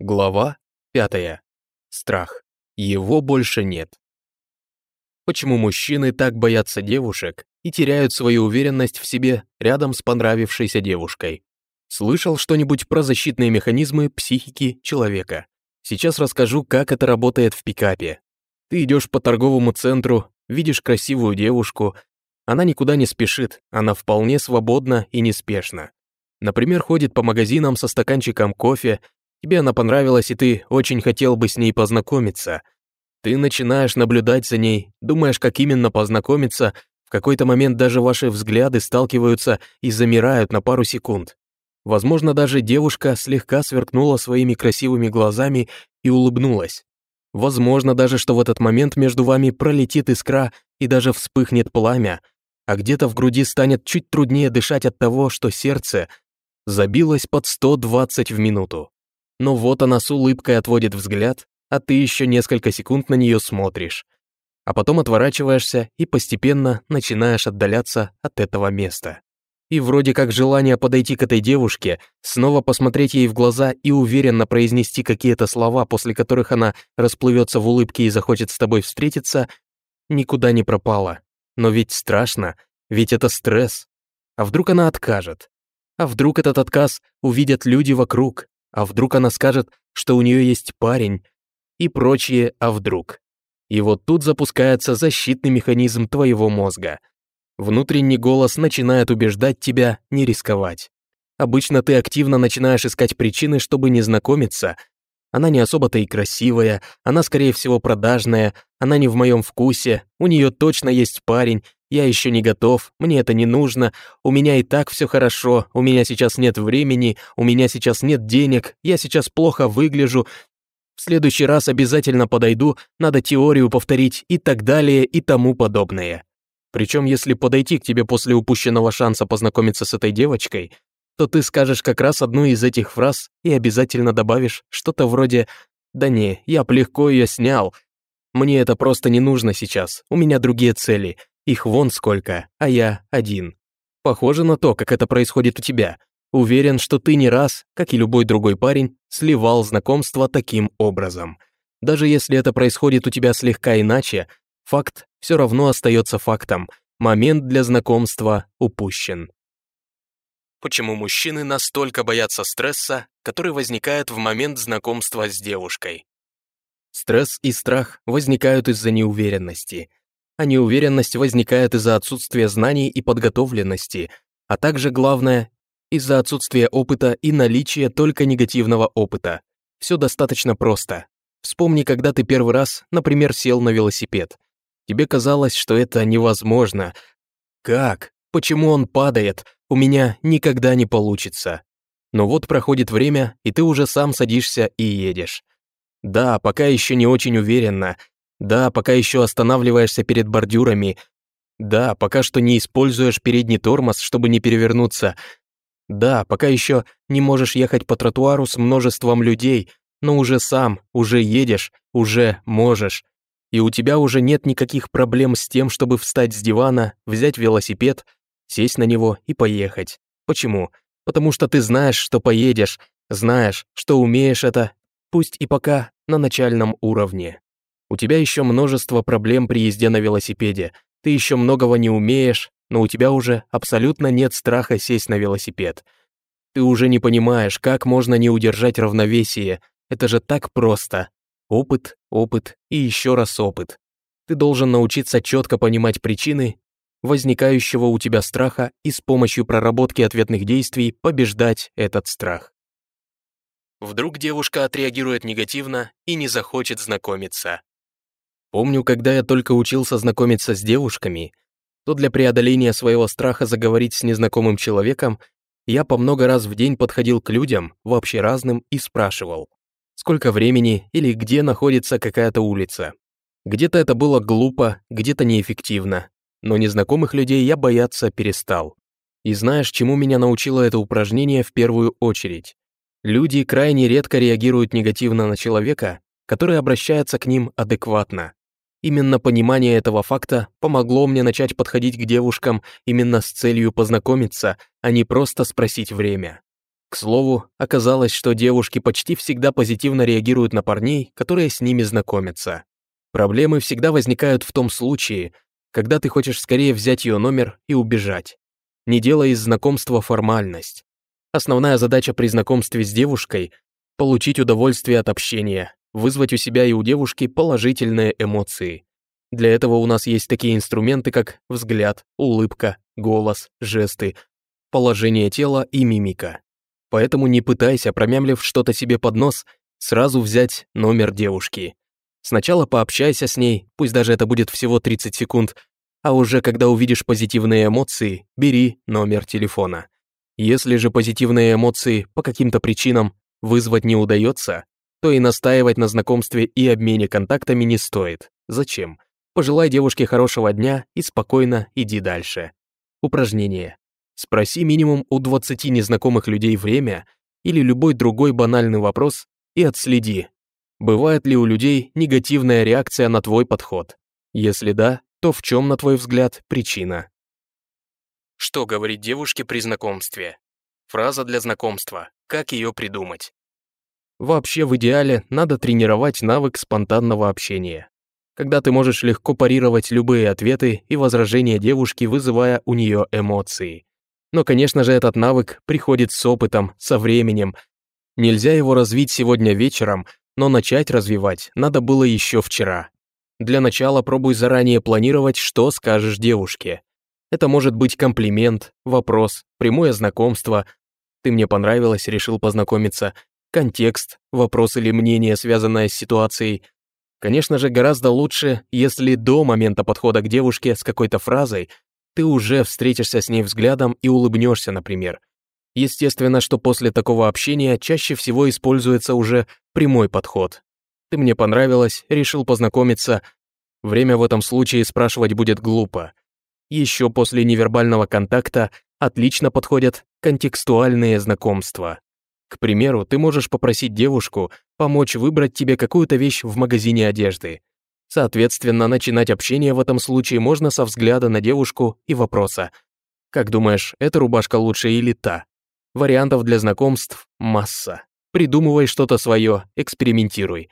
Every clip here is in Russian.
Глава 5. Страх. Его больше нет. Почему мужчины так боятся девушек и теряют свою уверенность в себе рядом с понравившейся девушкой? Слышал что-нибудь про защитные механизмы психики человека? Сейчас расскажу, как это работает в пикапе. Ты идешь по торговому центру, видишь красивую девушку, она никуда не спешит, она вполне свободна и неспешна. Например, ходит по магазинам со стаканчиком кофе Тебе она понравилась, и ты очень хотел бы с ней познакомиться. Ты начинаешь наблюдать за ней, думаешь, как именно познакомиться, в какой-то момент даже ваши взгляды сталкиваются и замирают на пару секунд. Возможно, даже девушка слегка сверкнула своими красивыми глазами и улыбнулась. Возможно даже, что в этот момент между вами пролетит искра и даже вспыхнет пламя, а где-то в груди станет чуть труднее дышать от того, что сердце забилось под 120 в минуту. Но вот она с улыбкой отводит взгляд, а ты еще несколько секунд на нее смотришь. А потом отворачиваешься и постепенно начинаешь отдаляться от этого места. И вроде как желание подойти к этой девушке, снова посмотреть ей в глаза и уверенно произнести какие-то слова, после которых она расплывется в улыбке и захочет с тобой встретиться, никуда не пропало. Но ведь страшно, ведь это стресс. А вдруг она откажет? А вдруг этот отказ увидят люди вокруг? А вдруг она скажет, что у нее есть парень, и прочее «а вдруг». И вот тут запускается защитный механизм твоего мозга. Внутренний голос начинает убеждать тебя не рисковать. Обычно ты активно начинаешь искать причины, чтобы не знакомиться. Она не особо-то и красивая, она, скорее всего, продажная, она не в моем вкусе, у нее точно есть парень, я еще не готов, мне это не нужно, у меня и так все хорошо, у меня сейчас нет времени, у меня сейчас нет денег, я сейчас плохо выгляжу, в следующий раз обязательно подойду, надо теорию повторить и так далее и тому подобное. Причем, если подойти к тебе после упущенного шанса познакомиться с этой девочкой, то ты скажешь как раз одну из этих фраз и обязательно добавишь что-то вроде «Да не, я б легко ее снял», «Мне это просто не нужно сейчас, у меня другие цели, их вон сколько, а я один. Похоже на то, как это происходит у тебя. Уверен, что ты не раз, как и любой другой парень, сливал знакомство таким образом. Даже если это происходит у тебя слегка иначе, факт все равно остается фактом. Момент для знакомства упущен. Почему мужчины настолько боятся стресса, который возникает в момент знакомства с девушкой? Стресс и страх возникают из-за неуверенности а неуверенность возникает из-за отсутствия знаний и подготовленности, а также, главное, из-за отсутствия опыта и наличия только негативного опыта. Все достаточно просто. Вспомни, когда ты первый раз, например, сел на велосипед. Тебе казалось, что это невозможно. Как? Почему он падает? У меня никогда не получится. Но вот проходит время, и ты уже сам садишься и едешь. Да, пока еще не очень уверенно, да, пока еще останавливаешься перед бордюрами. Да, пока что не используешь передний тормоз, чтобы не перевернуться. Да, пока еще не можешь ехать по тротуару с множеством людей, но уже сам, уже едешь, уже можешь. И у тебя уже нет никаких проблем с тем, чтобы встать с дивана, взять велосипед, сесть на него и поехать. Почему? Потому что ты знаешь, что поедешь, знаешь, что умеешь это, пусть и пока на начальном уровне. У тебя еще множество проблем при езде на велосипеде. Ты еще многого не умеешь, но у тебя уже абсолютно нет страха сесть на велосипед. Ты уже не понимаешь, как можно не удержать равновесие. Это же так просто. Опыт, опыт и еще раз опыт. Ты должен научиться четко понимать причины возникающего у тебя страха и с помощью проработки ответных действий побеждать этот страх. Вдруг девушка отреагирует негативно и не захочет знакомиться. Помню, когда я только учился знакомиться с девушками, то для преодоления своего страха заговорить с незнакомым человеком я по много раз в день подходил к людям, вообще разным, и спрашивал, сколько времени или где находится какая-то улица. Где-то это было глупо, где-то неэффективно, но незнакомых людей я бояться перестал. И знаешь, чему меня научило это упражнение в первую очередь? Люди крайне редко реагируют негативно на человека, который обращается к ним адекватно. Именно понимание этого факта помогло мне начать подходить к девушкам именно с целью познакомиться, а не просто спросить время. К слову, оказалось, что девушки почти всегда позитивно реагируют на парней, которые с ними знакомятся. Проблемы всегда возникают в том случае, когда ты хочешь скорее взять ее номер и убежать. Не делай из знакомства формальность. Основная задача при знакомстве с девушкой – получить удовольствие от общения, вызвать у себя и у девушки положительные эмоции. Для этого у нас есть такие инструменты, как взгляд, улыбка, голос, жесты, положение тела и мимика. Поэтому не пытайся, промямлив что-то себе под нос, сразу взять номер девушки. Сначала пообщайся с ней, пусть даже это будет всего 30 секунд, а уже когда увидишь позитивные эмоции, бери номер телефона. Если же позитивные эмоции по каким-то причинам вызвать не удается, то и настаивать на знакомстве и обмене контактами не стоит. Зачем? Пожелай девушке хорошего дня и спокойно иди дальше. Упражнение. Спроси минимум у 20 незнакомых людей время или любой другой банальный вопрос и отследи, бывает ли у людей негативная реакция на твой подход. Если да, то в чем, на твой взгляд, причина? Что говорить девушке при знакомстве? Фраза для знакомства. Как ее придумать? Вообще, в идеале, надо тренировать навык спонтанного общения когда ты можешь легко парировать любые ответы и возражения девушки, вызывая у нее эмоции. Но, конечно же, этот навык приходит с опытом, со временем. Нельзя его развить сегодня вечером, но начать развивать надо было еще вчера. Для начала пробуй заранее планировать, что скажешь девушке. Это может быть комплимент, вопрос, прямое знакомство. Ты мне понравилась, решил познакомиться. Контекст, вопрос или мнение, связанное с ситуацией – Конечно же, гораздо лучше, если до момента подхода к девушке с какой-то фразой ты уже встретишься с ней взглядом и улыбнешься, например. Естественно, что после такого общения чаще всего используется уже прямой подход. Ты мне понравилась, решил познакомиться. Время в этом случае спрашивать будет глупо. Еще после невербального контакта отлично подходят контекстуальные знакомства. К примеру, ты можешь попросить девушку помочь выбрать тебе какую-то вещь в магазине одежды. Соответственно, начинать общение в этом случае можно со взгляда на девушку и вопроса. Как думаешь, эта рубашка лучше или та? Вариантов для знакомств масса. Придумывай что-то свое, экспериментируй.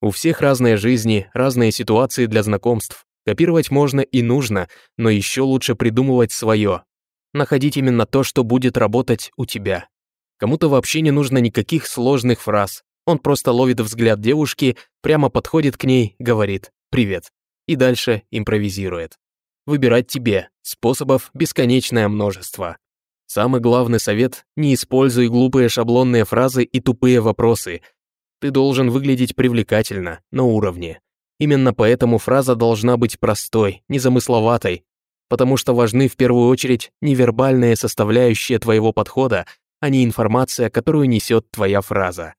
У всех разные жизни, разные ситуации для знакомств. Копировать можно и нужно, но еще лучше придумывать свое. Находить именно то, что будет работать у тебя. Кому-то вообще не нужно никаких сложных фраз. Он просто ловит взгляд девушки, прямо подходит к ней, говорит «Привет» и дальше импровизирует. Выбирать тебе, способов бесконечное множество. Самый главный совет – не используй глупые шаблонные фразы и тупые вопросы. Ты должен выглядеть привлекательно, на уровне. Именно поэтому фраза должна быть простой, незамысловатой, потому что важны в первую очередь невербальные составляющие твоего подхода, а не информация, которую несет твоя фраза.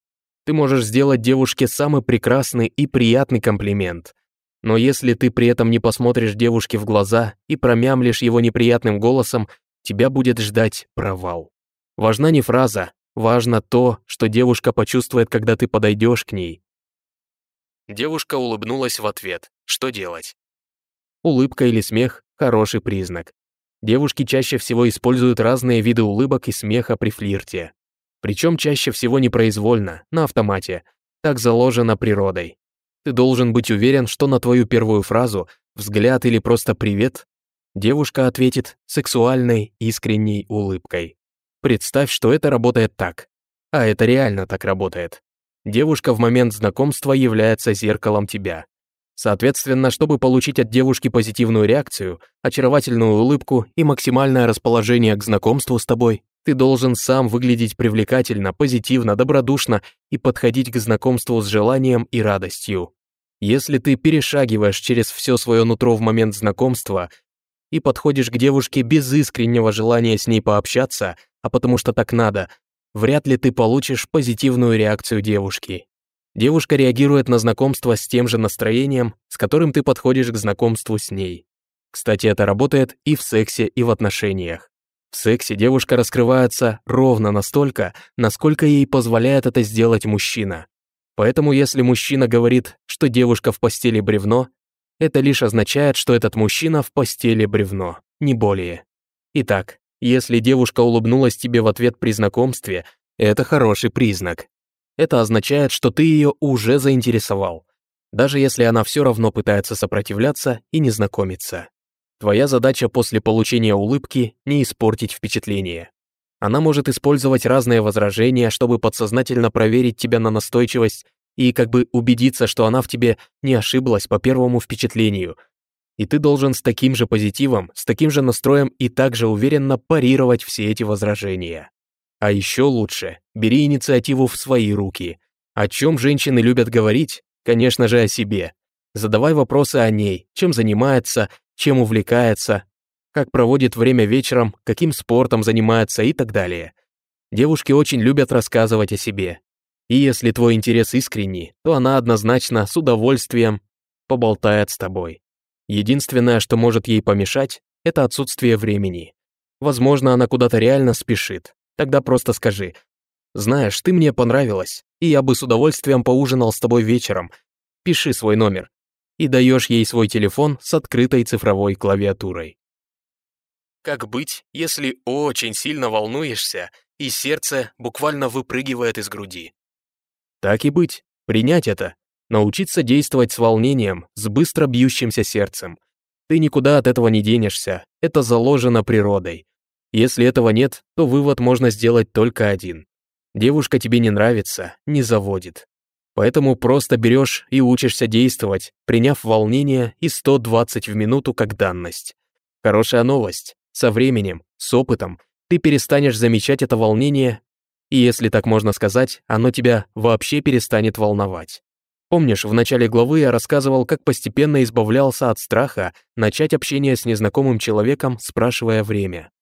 Ты можешь сделать девушке самый прекрасный и приятный комплимент. Но если ты при этом не посмотришь девушке в глаза и промямлишь его неприятным голосом, тебя будет ждать провал. Важна не фраза, важно то, что девушка почувствует, когда ты подойдешь к ней. Девушка улыбнулась в ответ. Что делать? Улыбка или смех – хороший признак. Девушки чаще всего используют разные виды улыбок и смеха при флирте. Причем чаще всего непроизвольно, на автомате. Так заложено природой. Ты должен быть уверен, что на твою первую фразу, взгляд или просто привет, девушка ответит сексуальной, искренней улыбкой. Представь, что это работает так. А это реально так работает. Девушка в момент знакомства является зеркалом тебя. Соответственно, чтобы получить от девушки позитивную реакцию, очаровательную улыбку и максимальное расположение к знакомству с тобой, ты должен сам выглядеть привлекательно, позитивно, добродушно и подходить к знакомству с желанием и радостью. Если ты перешагиваешь через все свое нутро в момент знакомства и подходишь к девушке без искреннего желания с ней пообщаться, а потому что так надо, вряд ли ты получишь позитивную реакцию девушки. Девушка реагирует на знакомство с тем же настроением, с которым ты подходишь к знакомству с ней. Кстати, это работает и в сексе, и в отношениях. В сексе девушка раскрывается ровно настолько, насколько ей позволяет это сделать мужчина. Поэтому если мужчина говорит, что девушка в постели бревно, это лишь означает, что этот мужчина в постели бревно, не более. Итак, если девушка улыбнулась тебе в ответ при знакомстве, Это хороший признак. Это означает, что ты ее уже заинтересовал, даже если она все равно пытается сопротивляться и не знакомиться. Твоя задача после получения улыбки не испортить впечатление. Она может использовать разные возражения, чтобы подсознательно проверить тебя на настойчивость и как бы убедиться, что она в тебе не ошиблась по первому впечатлению. И ты должен с таким же позитивом, с таким же настроем и также уверенно парировать все эти возражения. А еще лучше, бери инициативу в свои руки. О чем женщины любят говорить? Конечно же, о себе. Задавай вопросы о ней, чем занимается, чем увлекается, как проводит время вечером, каким спортом занимается и так далее. Девушки очень любят рассказывать о себе. И если твой интерес искренний, то она однозначно с удовольствием поболтает с тобой. Единственное, что может ей помешать, это отсутствие времени. Возможно, она куда-то реально спешит. Тогда просто скажи, «Знаешь, ты мне понравилась, и я бы с удовольствием поужинал с тобой вечером. Пиши свой номер». И даешь ей свой телефон с открытой цифровой клавиатурой. Как быть, если очень сильно волнуешься, и сердце буквально выпрыгивает из груди? Так и быть, принять это, научиться действовать с волнением, с быстро бьющимся сердцем. Ты никуда от этого не денешься, это заложено природой. Если этого нет, то вывод можно сделать только один. Девушка тебе не нравится, не заводит. Поэтому просто берешь и учишься действовать, приняв волнение и 120 в минуту как данность. Хорошая новость. Со временем, с опытом, ты перестанешь замечать это волнение, и если так можно сказать, оно тебя вообще перестанет волновать. Помнишь, в начале главы я рассказывал, как постепенно избавлялся от страха начать общение с незнакомым человеком, спрашивая время.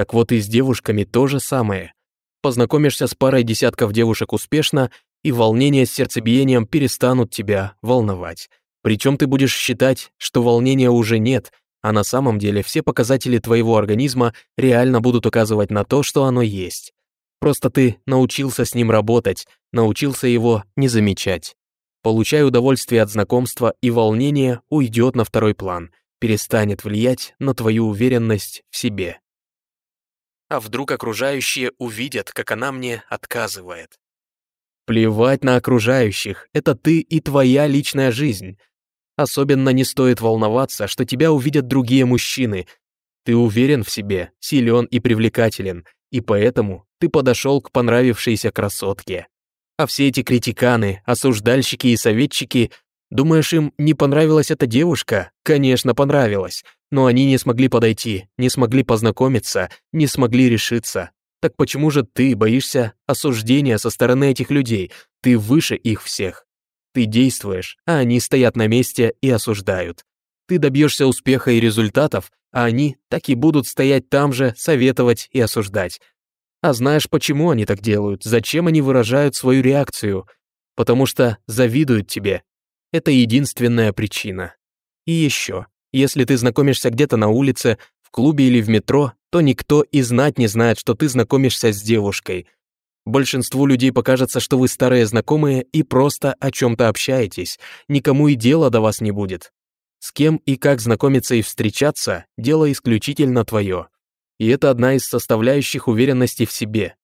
Так вот и с девушками то же самое. Познакомишься с парой десятков девушек успешно, и волнение с сердцебиением перестанут тебя волновать. Причем ты будешь считать, что волнения уже нет, а на самом деле все показатели твоего организма реально будут указывать на то, что оно есть. Просто ты научился с ним работать, научился его не замечать. Получай удовольствие от знакомства, и волнение уйдет на второй план, перестанет влиять на твою уверенность в себе. А вдруг окружающие увидят, как она мне отказывает? Плевать на окружающих, это ты и твоя личная жизнь. Особенно не стоит волноваться, что тебя увидят другие мужчины. Ты уверен в себе, силен и привлекателен, и поэтому ты подошел к понравившейся красотке. А все эти критиканы, осуждальщики и советчики, думаешь, им не понравилась эта девушка? Конечно, понравилась. Но они не смогли подойти, не смогли познакомиться, не смогли решиться. Так почему же ты боишься осуждения со стороны этих людей? Ты выше их всех. Ты действуешь, а они стоят на месте и осуждают. Ты добьешься успеха и результатов, а они так и будут стоять там же, советовать и осуждать. А знаешь, почему они так делают? Зачем они выражают свою реакцию? Потому что завидуют тебе. Это единственная причина. И еще, если ты знакомишься где-то на улице, в клубе или в метро, то никто и знать не знает, что ты знакомишься с девушкой – Большинству людей покажется, что вы старые знакомые и просто о чем-то общаетесь, никому и дела до вас не будет. С кем и как знакомиться и встречаться – дело исключительно твое. И это одна из составляющих уверенности в себе.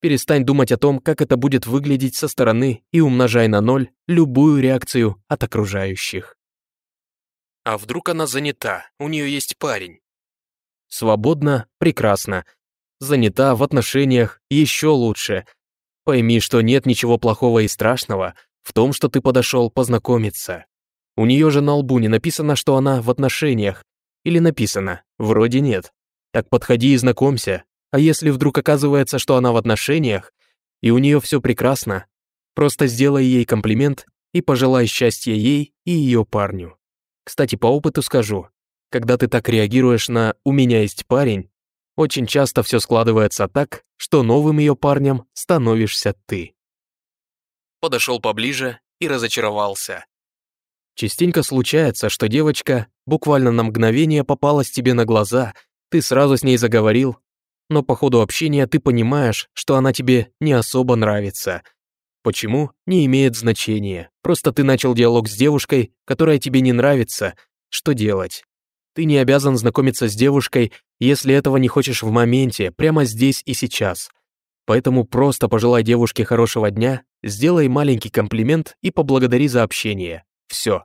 Перестань думать о том, как это будет выглядеть со стороны и умножай на ноль любую реакцию от окружающих. А вдруг она занята, у нее есть парень? Свободно, прекрасно, занята в отношениях, еще лучше. Пойми, что нет ничего плохого и страшного в том, что ты подошел познакомиться. У нее же на лбу не написано, что она в отношениях. Или написано, вроде нет. Так подходи и знакомься. А если вдруг оказывается, что она в отношениях, и у нее все прекрасно, просто сделай ей комплимент и пожелай счастья ей и ее парню. Кстати, по опыту скажу, когда ты так реагируешь на «у меня есть парень», очень часто все складывается так, что новым ее парнем становишься ты. Подошел поближе и разочаровался. Частенько случается, что девочка буквально на мгновение попалась тебе на глаза, ты сразу с ней заговорил, но по ходу общения ты понимаешь, что она тебе не особо нравится. Почему? Не имеет значения. Просто ты начал диалог с девушкой, которая тебе не нравится. Что делать? Ты не обязан знакомиться с девушкой, если этого не хочешь в моменте, прямо здесь и сейчас. Поэтому просто пожелай девушке хорошего дня, сделай маленький комплимент и поблагодари за общение. Все.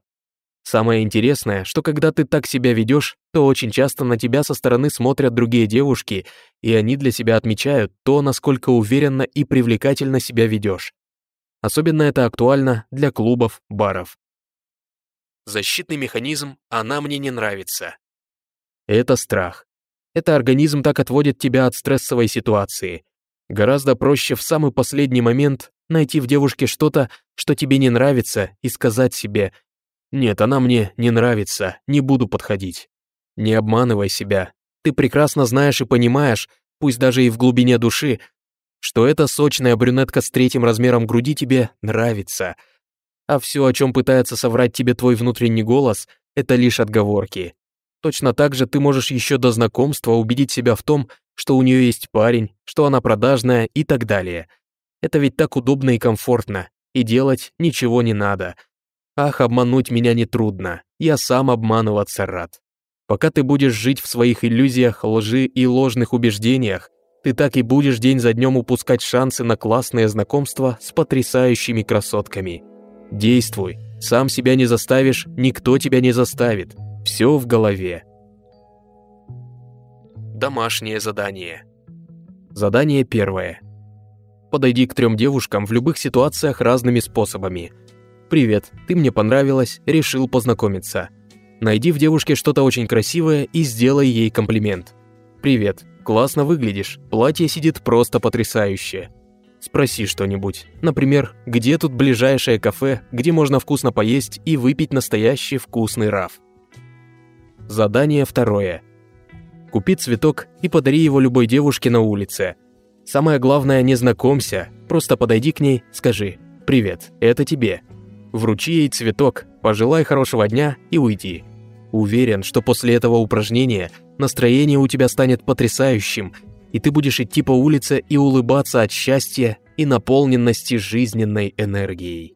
Самое интересное, что когда ты так себя ведешь, то очень часто на тебя со стороны смотрят другие девушки, и они для себя отмечают то, насколько уверенно и привлекательно себя ведешь. Особенно это актуально для клубов, баров. Защитный механизм «она мне не нравится». Это страх. Это организм так отводит тебя от стрессовой ситуации. Гораздо проще в самый последний момент найти в девушке что-то, что тебе не нравится, и сказать себе «Нет, она мне не нравится, не буду подходить». Не обманывай себя. Ты прекрасно знаешь и понимаешь, пусть даже и в глубине души, что эта сочная брюнетка с третьим размером груди тебе нравится. А все, о чем пытается соврать тебе твой внутренний голос, это лишь отговорки. Точно так же ты можешь еще до знакомства убедить себя в том, что у нее есть парень, что она продажная и так далее. Это ведь так удобно и комфортно, и делать ничего не надо — Ах, обмануть меня нетрудно, я сам обманываться рад. Пока ты будешь жить в своих иллюзиях, лжи и ложных убеждениях, ты так и будешь день за днем упускать шансы на классное знакомство с потрясающими красотками. Действуй, сам себя не заставишь, никто тебя не заставит. Все в голове. Домашнее задание. Задание первое. Подойди к трем девушкам в любых ситуациях разными способами – «Привет, ты мне понравилась, решил познакомиться». Найди в девушке что-то очень красивое и сделай ей комплимент. «Привет, классно выглядишь, платье сидит просто потрясающе». Спроси что-нибудь. Например, где тут ближайшее кафе, где можно вкусно поесть и выпить настоящий вкусный раф. Задание второе. Купи цветок и подари его любой девушке на улице. Самое главное, не знакомься, просто подойди к ней, скажи «Привет, это тебе». Вручи ей цветок, пожелай хорошего дня и уйди. Уверен, что после этого упражнения настроение у тебя станет потрясающим, и ты будешь идти по улице и улыбаться от счастья и наполненности жизненной энергией.